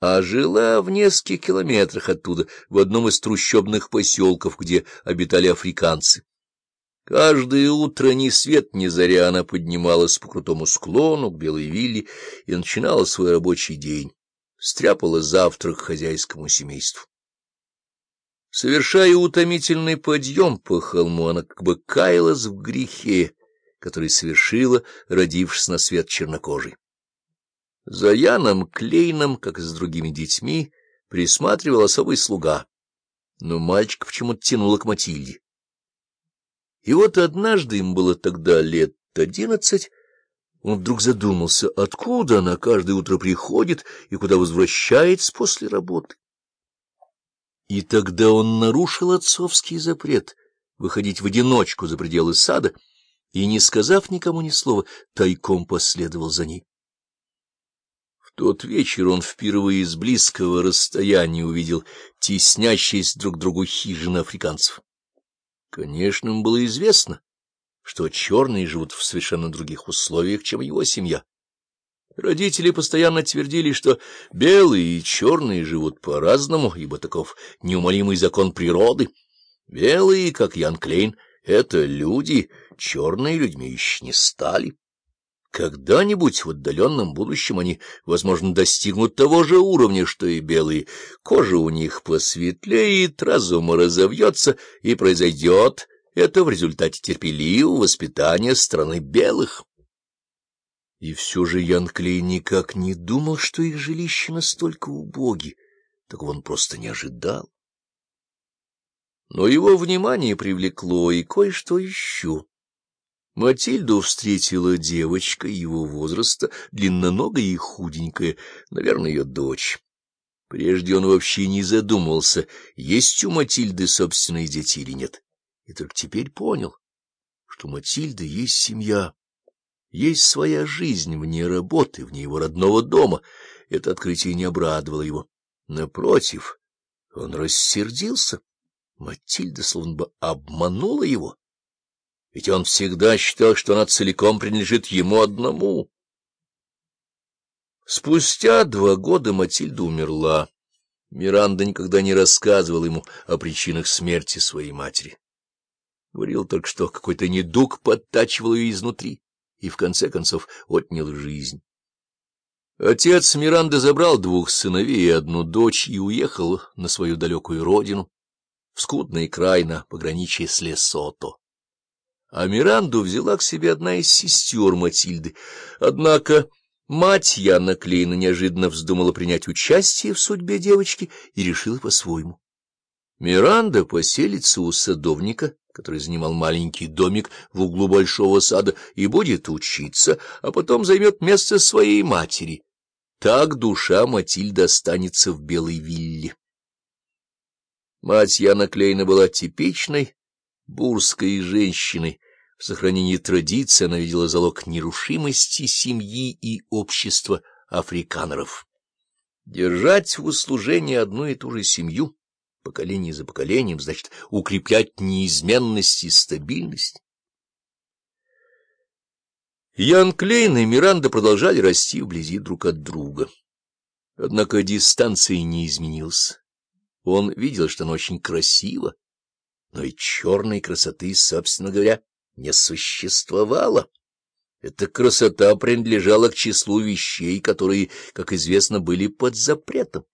а жила в нескольких километрах оттуда, в одном из трущобных поселков, где обитали африканцы. Каждое утро ни свет ни заря она поднималась по крутому склону к Белой вилле и начинала свой рабочий день, стряпала завтрак хозяйскому семейству. Совершая утомительный подъем по холму, она как бы каялась в грехе, который совершила, родившись на свет чернокожий. За Яном Клейном, как и с другими детьми, присматривал особый слуга, но мальчик почему-то тянуло к Матильде. И вот однажды им было тогда лет одиннадцать, он вдруг задумался, откуда она каждое утро приходит и куда возвращается после работы. И тогда он нарушил отцовский запрет выходить в одиночку за пределы сада и, не сказав никому ни слова, тайком последовал за ней. Тот вечер он впервые с близкого расстояния увидел теснящиеся друг другу хижины африканцев. Конечно, ему было известно, что черные живут в совершенно других условиях, чем его семья. Родители постоянно твердили, что белые и черные живут по-разному, ибо таков неумолимый закон природы. Белые, как Ян Клейн, — это люди, черные людьми еще не стали. Когда-нибудь в отдаленном будущем они, возможно, достигнут того же уровня, что и белые. Кожа у них посветлеет, разум разовьется, и произойдет это в результате терпеливого воспитания страны белых. И все же Ян никак не думал, что их жилище настолько убоги. Так он просто не ожидал. Но его внимание привлекло и кое-что еще. Матильду встретила девочка его возраста, длинноногая и худенькая, наверное, ее дочь. Прежде он вообще не задумывался, есть у Матильды собственные дети или нет. И только теперь понял, что у Матильды есть семья, есть своя жизнь вне работы, вне его родного дома. Это открытие не обрадовало его. Напротив, он рассердился. Матильда словно бы обманула его ведь он всегда считал, что она целиком принадлежит ему одному. Спустя два года Матильда умерла. Миранда никогда не рассказывал ему о причинах смерти своей матери. Говорил только, что какой-то недуг подтачивал ее изнутри и, в конце концов, отнял жизнь. Отец Миранды забрал двух сыновей и одну дочь и уехал на свою далекую родину, в скудный край на пограничье с Лесото а Миранду взяла к себе одна из сестер Матильды. Однако мать Яна Клейна неожиданно вздумала принять участие в судьбе девочки и решила по-своему. Миранда поселится у садовника, который занимал маленький домик в углу большого сада, и будет учиться, а потом займет место своей матери. Так душа Матильды останется в белой вилле. Мать Яна Клейна была типичной, бурской женщиной. В сохранении традиции она видела залог нерушимости семьи и общества африканеров. Держать в услужении одну и ту же семью, поколение за поколением, значит укреплять неизменность и стабильность. Ян Клейн и Миранда продолжали расти вблизи друг от друга. Однако дистанция не изменилась. Он видел, что она очень красива, но и черной красоты, собственно говоря, не существовало. Эта красота принадлежала к числу вещей, которые, как известно, были под запретом.